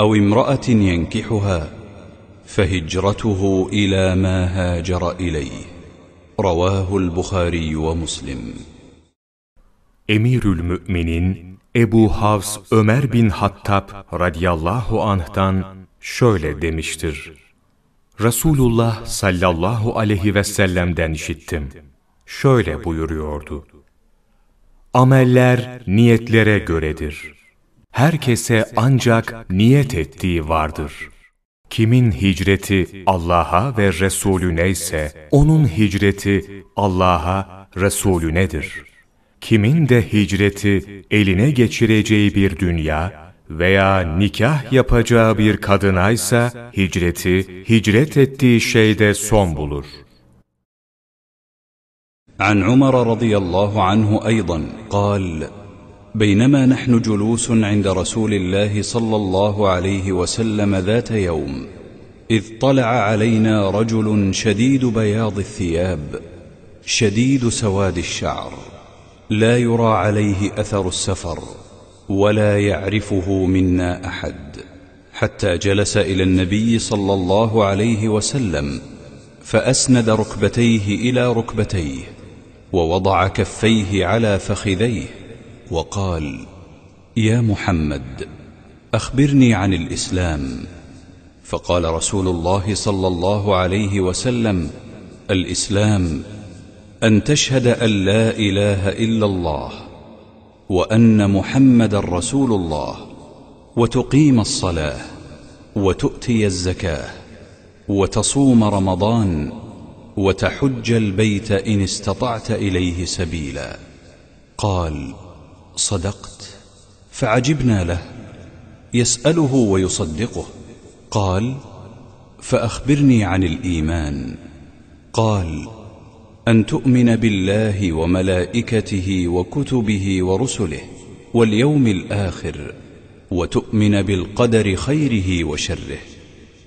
او امراه ينكحها فهجرته الى ما هاجر اليه رواه البخاري ومسلم Emirül Müminin Ebu Havs Ömer bin Hattab radıyallahu anh'tan şöyle demiştir. Resulullah sallallahu aleyhi ve sellem'den işittim. Şöyle buyuruyordu. Ameller niyetlere göredir. Herkese ancak niyet ettiği vardır. Kimin hicreti Allah'a ve Resulüne ise onun hicreti Allah'a, Resulünedir. Kimin de hicreti eline geçireceği bir dünya veya nikah yapacağı bir kadınaysa hicreti hicret ettiği şeyde son bulur. عن عمر رضي الله عنه ايضا قال بينما نحن جلوس عند رسول الله صلى الله عليه وسلم ذات يوم إذ طلع علينا رجل شديد بياض الثياب شديد سواد الشعر لا يرى عليه أثر السفر ولا يعرفه منا أحد حتى جلس إلى النبي صلى الله عليه وسلم فأسند ركبتيه إلى ركبتيه ووضع كفيه على فخذيه وقال يا محمد أخبرني عن الإسلام. فقال رسول الله صلى الله عليه وسلم الإسلام أن تشهد أن لا إله إلا الله وأن محمدا رسول الله وتقيم الصلاة وتؤتي الزكاة وتصوم رمضان وتحج البيت إن استطعت إليه سبيلا. قال صدقت فعجبنا له يسأله ويصدقه. قال فأخبرني عن الإيمان. قال أن تؤمن بالله وملائكته وكتبه ورسله واليوم الآخر وتؤمن بالقدر خيره وشره.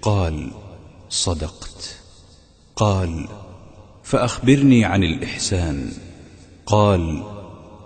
قال صدقت. قال فأخبرني عن الإحسان. قال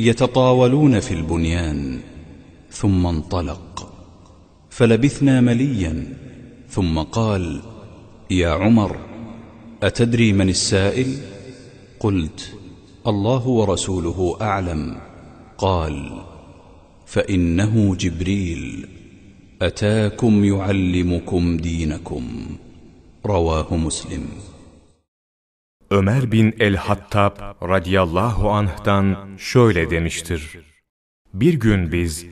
يتطاولون في البنيان ثم انطلق. فلبثنا مليا ثم قال يا عمر أتدري من السائل؟ قلت الله ورسوله أعلم. قال فإنه جبريل أتاكم يعلمكم دينكم. رواه مسلم. Ömer bin el-Hattab radıyallahu anh'tan şöyle demiştir. Bir gün biz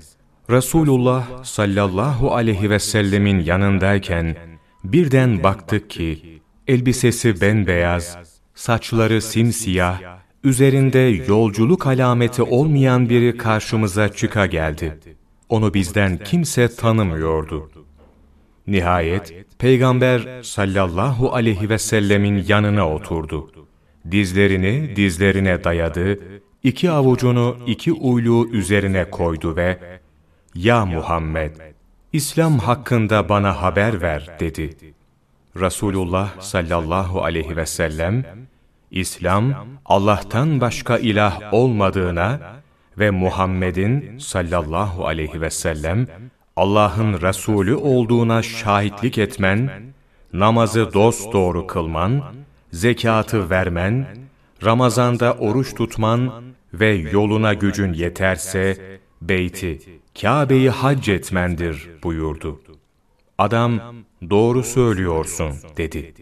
Resulullah sallallahu aleyhi ve sellemin yanındayken birden baktık ki elbisesi bembeyaz, saçları simsiyah, üzerinde yolculuk alameti olmayan biri karşımıza çıka geldi. Onu bizden kimse tanımıyordu. Nihayet Peygamber sallallahu aleyhi ve sellemin yanına oturdu. Dizlerini dizlerine dayadı, iki avucunu iki uyluğu üzerine koydu ve ''Ya Muhammed, İslam hakkında bana haber ver.'' dedi. Resulullah sallallahu aleyhi ve sellem, İslam, Allah'tan başka ilah olmadığına ve Muhammed'in sallallahu aleyhi ve sellem, Allah'ın Resulü olduğuna şahitlik etmen, namazı dosdoğru kılman, zekatı vermen, Ramazanda oruç tutman ve yoluna gücün yeterse, beyti, Kabe'yi hac etmendir buyurdu. Adam, doğru söylüyorsun dedi.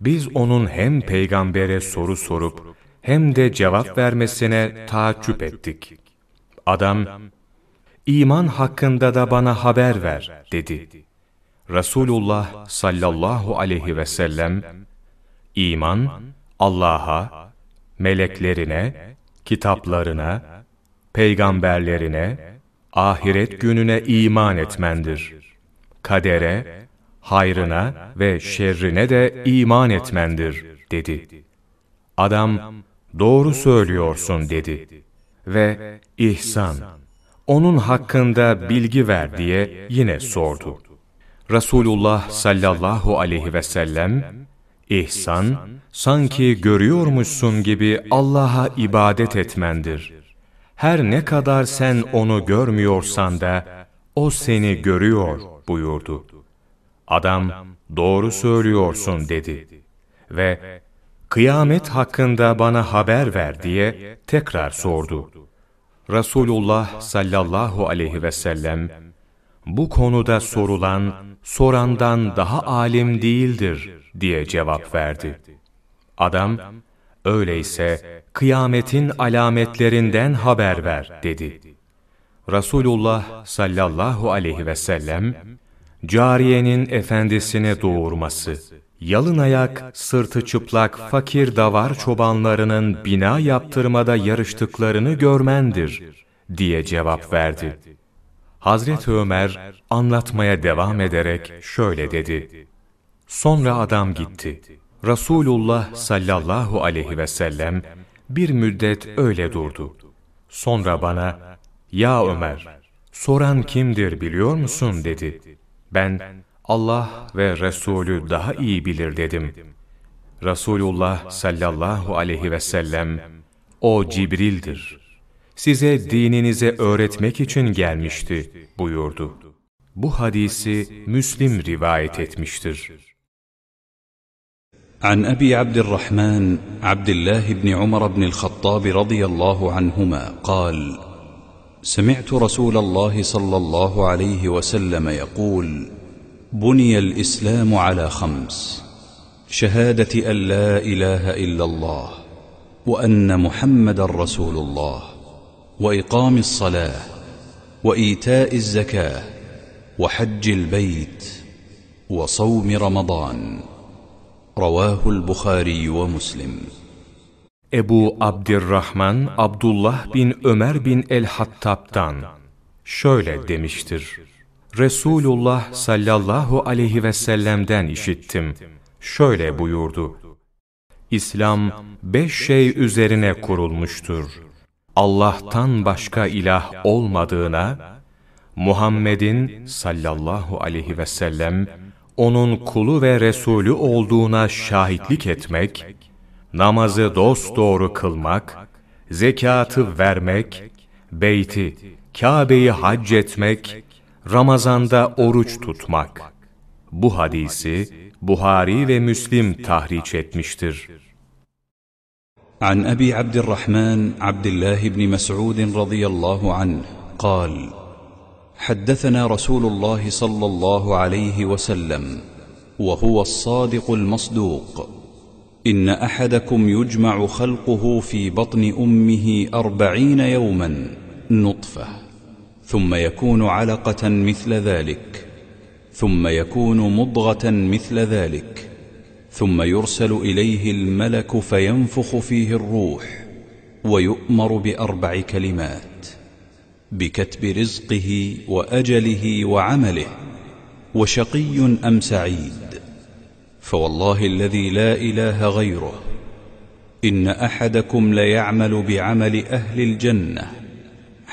Biz onun hem peygambere soru sorup, hem de cevap vermesine taaccüp ettik. Adam, iman hakkında da bana haber ver dedi. Resulullah sallallahu aleyhi ve sellem, iman, Allah'a, meleklerine, kitaplarına, peygamberlerine, ahiret gününe iman etmendir. Kadere, hayrına ve şerrine de iman etmendir, dedi. Adam, doğru söylüyorsun, dedi. Ve ihsan, onun hakkında bilgi ver diye yine sordu. Resulullah sallallahu aleyhi ve sellem, ihsan, sanki görüyormuşsun gibi Allah'a ibadet etmendir. Her ne kadar sen onu görmüyorsan da, o seni görüyor buyurdu. Adam, doğru söylüyorsun dedi. Ve, kıyamet hakkında bana haber ver diye tekrar sordu. Resulullah sallallahu aleyhi ve sellem, bu konuda sorulan, sorandan daha alim değildir diye cevap verdi. Adam, öyleyse kıyametin alametlerinden haber ver dedi. Resulullah sallallahu aleyhi ve sellem, cariyenin efendisini doğurması, yalın ayak, sırtı çıplak fakir davar çobanlarının bina yaptırmada yarıştıklarını görmendir, diye cevap verdi. Hazreti Ömer anlatmaya devam ederek şöyle dedi. Sonra adam gitti. Resulullah sallallahu aleyhi ve sellem bir müddet öyle durdu. Sonra bana, ya Ömer, soran kimdir biliyor musun dedi. Ben, Allah ve Resulü daha iyi bilir dedim. Resulullah sallallahu aleyhi ve sellem, o Cibril'dir. Size dininize öğretmek için gelmişti buyurdu. Bu hadisi Müslim rivayet etmiştir. عن ابي عبد الرحمن عبد الله بن عمر بن الخطاب رضي الله عنهما قال سمعت رسول الله صلى الله عليه وسلم يقول بني الإسلام على خمس شهادة أن لا إله إلا الله وأن محمد رسول الله وإقام الصلاة وإيتاء الزكاة وحج البيت وصوم رمضان رواه البخاري ومسلم Ebu Abdirrahman Abdullah bin Ömer bin El-Hattab'dan şöyle demiştir. Resulullah sallallahu aleyhi ve sellem'den işittim. Şöyle buyurdu. İslam beş şey üzerine kurulmuştur. Allah'tan başka ilah olmadığına, Muhammed'in sallallahu aleyhi ve sellem onun kulu ve Resulü olduğuna şahitlik etmek, namazı dosdoğru kılmak, zekatı vermek, beyti, Kabe'yi hac etmek, Ramazanda oruç tutmak. Bu hadisi Buhari ve Müslim tahriç etmiştir. عن أبي عبد الرحمن عبد الله بن مسعود رضي الله عنه قال حدثنا رسول الله صلى الله عليه وسلم وهو الصادق المصدوق إن أحدكم يجمع خلقه في بطن أمه أربعين يوما نطفة ثم يكون علقة مثل ذلك. ثم يكون مضغة مثل ذلك. ثم يرسل إليه الملك فينفخ فيه الروح ويؤمر بأربع كلمات بكتب رزقه وأجله وعمله وشقي أم سعيد. فوالله الذي لا إله غيره إن أحدكم ليعمل بعمل أهل الجنة.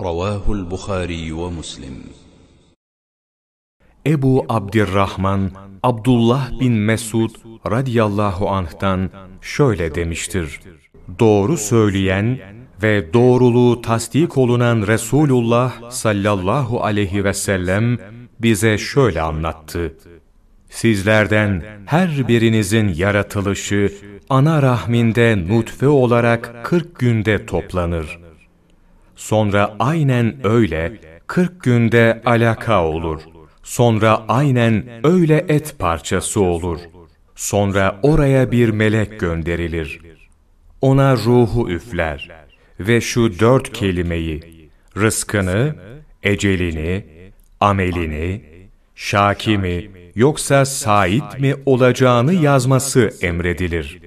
رواه البخاري ومسلم Ebu Abdirrahman Abdullah bin Mesud radiyallahu anh'tan şöyle demiştir. Doğru söyleyen ve doğruluğu tasdik olunan Resulullah sallallahu aleyhi ve sellem bize şöyle anlattı. Sizlerden her birinizin yaratılışı ana rahminde nutfe olarak 40 günde toplanır. Sonra aynen öyle 40 günde alaka olur. Sonra aynen öyle et parçası olur. Sonra oraya bir melek gönderilir. Ona ruhu üfler ve şu dört kelimeyi, rızkını, ecelini, amelini, şaki mi yoksa sait mi olacağını yazması emredilir.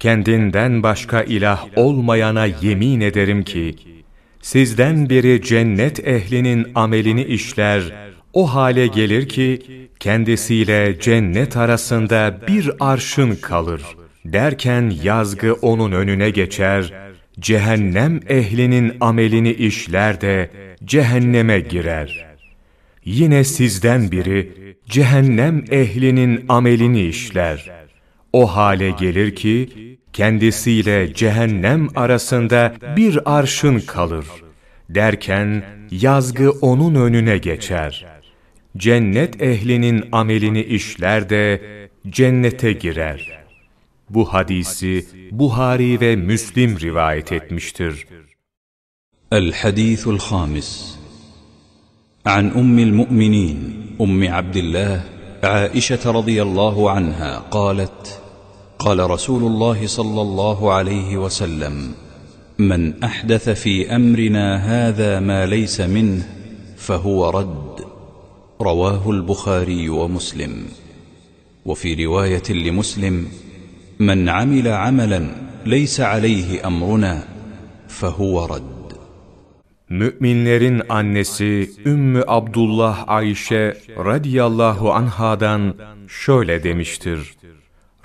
Kendinden başka ilah olmayana yemin ederim ki, sizden biri cennet ehlinin amelini işler, o hale gelir ki, kendisiyle cennet arasında bir arşın kalır. Derken yazgı onun önüne geçer, cehennem ehlinin amelini işler de cehenneme girer. Yine sizden biri cehennem ehlinin amelini işler. O hale gelir ki kendisiyle cehennem arasında bir arşın kalır. Derken yazgı onun önüne geçer. Cennet ehlinin amelini işler de cennete girer.'' Bu hadisi Buhari ve Müslim rivayet etmiştir. الحديث الخامس عن أم المؤمنين أم عبد الله عائشة رضي الله عنها قالت قال رسول الله صلى الله عليه وسلم من أحدث في أمرنا هذا ما ليس منه فهو رد. رواه البخاري ومسلم. وفي رواية لمسلم من عمل عملا ليس عليه أمرنا فهو رد. Müminlerin annesi Ümmü Abdullah Ayşe radiyallahu anhadan şöyle demiştir.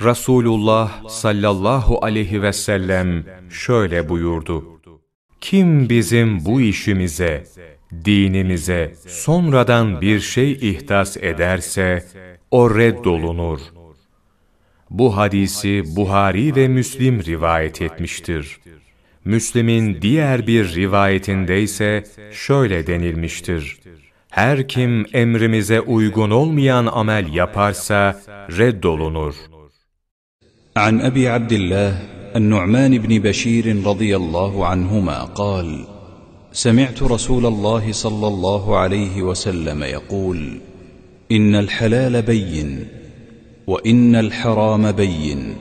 Resulullah sallallahu aleyhi ve sellem şöyle buyurdu. Kim bizim bu işimize, dinimize sonradan bir şey ihdas ederse, o reddolunur.'' Bu hadisi Buhari ve Müslim rivayet etmiştir. Müslim'in diğer bir rivayetinde ise şöyle denilmiştir. Her kim emrimize uygun olmayan amel yaparsa reddolunur. An Abi Abdullah النعمان بن بشير رضي الله عنهما قال سمعت رسول الله صلى الله عليه وسلم يقول إن الحلال بين وإن الحرام بين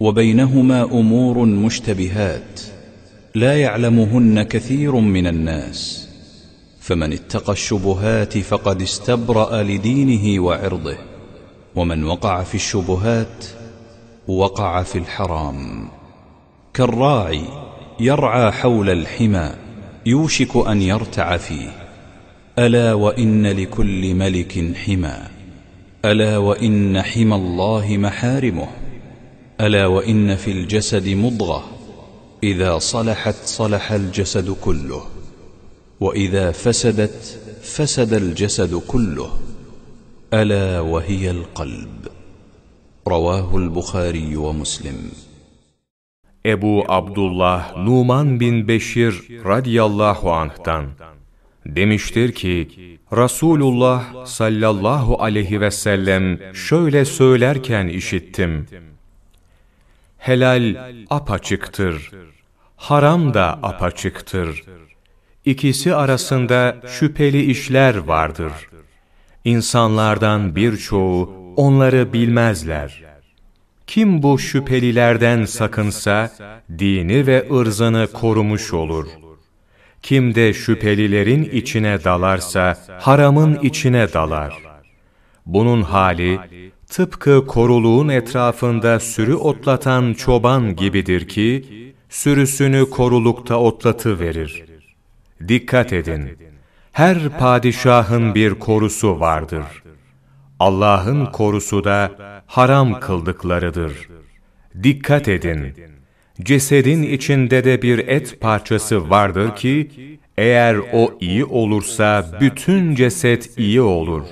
وبينهما أمور مشتبهات لا يعلمهن كثير من الناس فمن اتقى الشبهات فقد استبرأ لدينه وعرضه ومن وقع في الشبهات وقع في الحرام. كالراعي يرعى حول الحمى يوشك أن يرتع فيه. ألا وإن لكل ملك حمى. ألا وإن حمى الله محارمه. ألا وإن في الجسد مضغة. إذا صلحت صلح الجسد كله. وإذا فسدت فسد الجسد كله. ألا وهي القلب. Ravahul Bukhari ve Müslim. Ebu Abdullah Numan bin Beşir radiyallahu anh'tan demiştir ki Resulullah sallallahu aleyhi ve sellem şöyle söylerken işittim. Helal apaçıktır. Haram da apaçıktır. İkisi arasında şüpheli işler vardır. İnsanlardan birçoğu onları bilmezler. Kim bu şüphelilerden sakınsa, dini ve ırzını korumuş olur.'' Kim de şüphelilerin içine dalarsa haramın içine dalar. Bunun hali tıpkı koruluğun etrafında sürü otlatan çoban gibidir ki sürüsünü korulukta otlatı verir. Dikkat edin. Her padişahın bir korusu vardır. Allah'ın korusu da haram kıldıklarıdır. Dikkat edin cesedin içinde de bir et parçası vardır ki, eğer o iyi olursa bütün ceset iyi olur.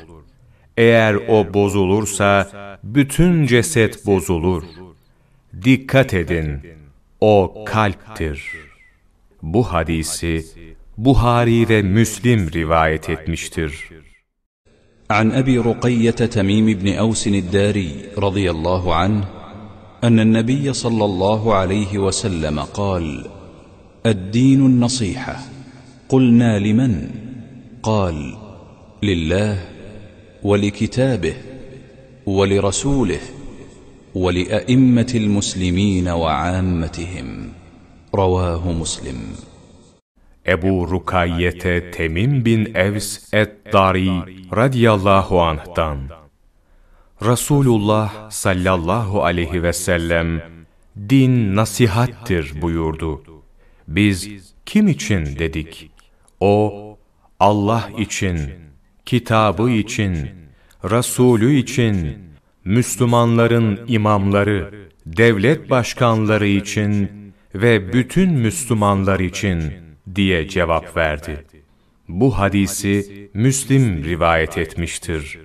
Eğer o bozulursa bütün ceset bozulur. Dikkat edin, o kalptir. Bu hadisi Buhari ve Müslim rivayet etmiştir. عن أبي رقية تميم بن أوس الداري رضي الله عنه أن النبي صلى الله عليه وسلم قال الدين النصيحة. قلنا لمن؟ قال لله ولكتابه ولرسوله ولأئمة المسلمين وعامتهم. رواه مسلم. Ebu Rukayyete Temim bin Evs et-Dari radiyallahu anh'tan Resulullah sallallahu aleyhi ve sellem din nasihattir buyurdu. Biz kim için dedik? O Allah için, kitabı için, Resulü için, Müslümanların imamları, devlet başkanları için ve bütün Müslümanlar için diye cevap verdi. Bu hadisi Müslim rivayet etmiştir.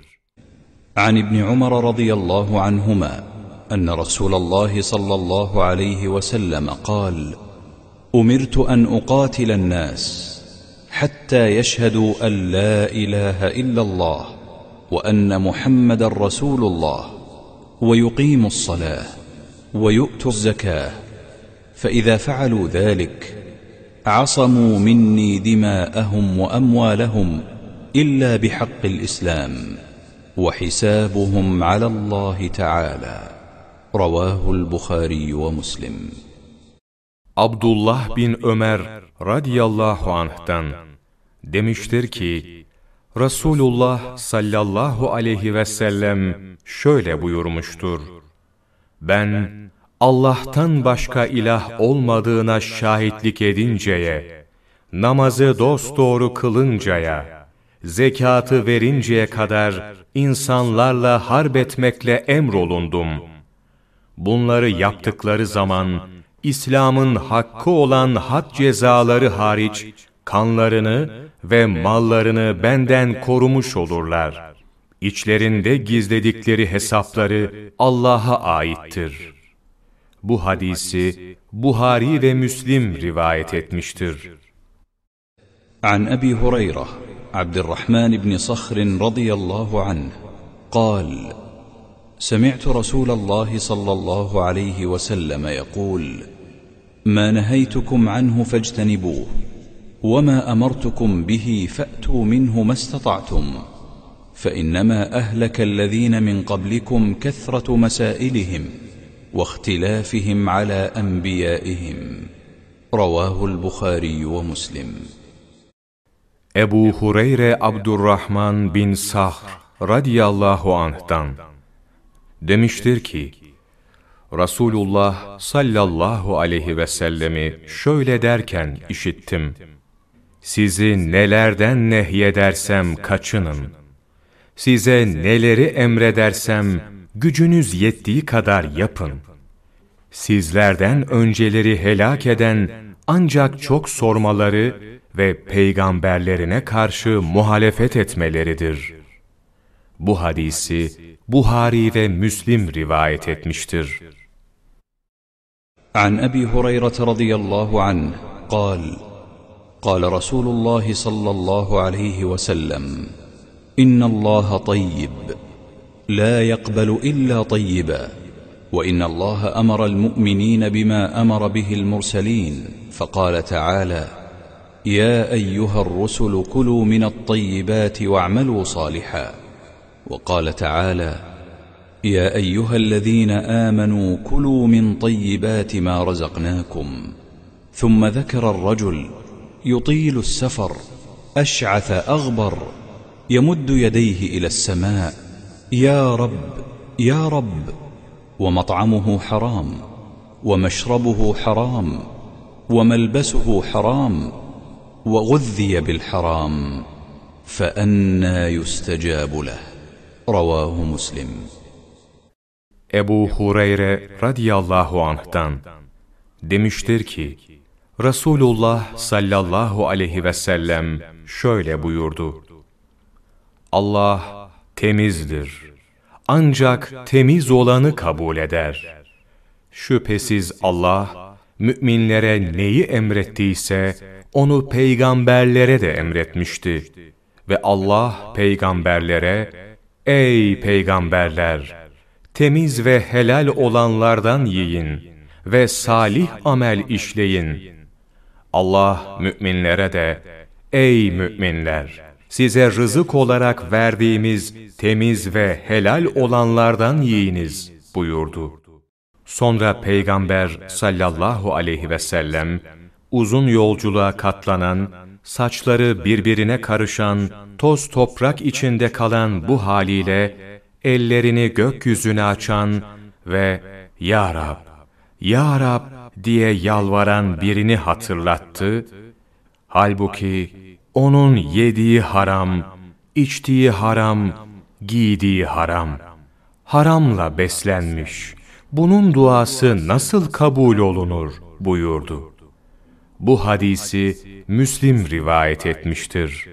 عن ابن عمر رضي الله عنهما أن رسول الله صلى الله عليه وسلم قال أمرت أن أقاتل الناس حتى يشهدوا أن لا إله إلا الله وأن محمد رسول الله ويقيموا الصلاة ويؤتوا الزكاة فإذا فعلوا ذلك عصموا مني دماءهم وأموالهم إلا بحق الإسلام وحسابهم على الله تعالى رواه البخاري ومسلم عبد الله بن عمر رضي الله عنه demiştir ki Resulullah sallallahu aleyhi ve sellem şöyle buyurmuştur. Ben Allah'tan başka ilah olmadığına şahitlik edinceye, namazı dosdoğru kılıncaya, zekatı verinceye kadar insanlarla harp etmekle emrolundum. Bunları yaptıkları zaman, İslam'ın hakkı olan had cezaları hariç, kanlarını ve mallarını benden korumuş olurlar. İçlerinde gizledikleri hesapları Allah'a aittir. Bu hadisi Buhari ve Müslim rivayet etmiştir. هريرة عبد الرحمن بن صخر رضي الله عنه قال سمعت رسول الله صلى الله عليه وسلم يقول ما نهيتكم عنه فاجتنبوه وما أمرتكم به فأتوا منه ما استطعتم فإنما أهلك الذين من قبلكم كثرة مسائلهم واختلافهم على أنبيائهم رواه البخاري ومسلم Ebu Hureyre Abdurrahman bin Sahr radiyallahu anh'tan demiştir ki, Resulullah sallallahu aleyhi ve sellemi şöyle derken işittim. Sizi nelerden nehyedersem kaçının. Size neleri emredersem gücünüz yettiği kadar yapın. Sizlerden önceleri helak eden ancak çok sormaları ve peygamberlerine karşı muhalefet etmeleridir. Bu hadisi Buhari ve Müslim rivayet etmiştir. عن أبي هريرة رضي الله عنه قال قال رسول الله صلى الله عليه وسلم إن الله طيب لا يقبل إلا طيبا وإن الله أمر المؤمنين بما أمر به المرسلين فقال تعالى يا أيها الرسل كلوا من الطيبات واعملوا صالحا. وقال تعالى يا أيها الذين آمنوا كلوا من طيبات ما رزقناكم. ثم ذكر الرجل يطيل السفر أشعث أغبر يمد يديه إلى السماء يا رب يا رب ومطعمه حرام ومشربه حرام وملبسه حرام وغذي بالحرام فأنى يستجاب له رواه مسلم Ebu Hureyre radıyallahu anh'tan demiştir ki, Resulullah sallallahu aleyhi ve sellem şöyle buyurdu. Allah temizdir. Ancak temiz olanı kabul eder. Şüphesiz Allah, müminlere neyi emrettiyse, onu peygamberlere de emretmişti. Ve Allah peygamberlere, Ey peygamberler! Temiz ve helal olanlardan yiyin ve salih amel işleyin. Allah müminlere de, Ey müminler! Size rızık olarak verdiğimiz temiz ve helal olanlardan yiyiniz buyurdu. Sonra Peygamber sallallahu aleyhi ve sellem, uzun yolculuğa katlanan, saçları birbirine karışan, toz toprak içinde kalan bu haliyle, ellerini gökyüzüne açan ve Ya Rab, Ya Rab diye yalvaran birini hatırlattı. Halbuki onun yediği haram, içtiği haram, giydiği haram. Haramla beslenmiş. Bunun duası nasıl kabul olunur buyurdu. Bu hadisi Müslim rivayet etmiştir.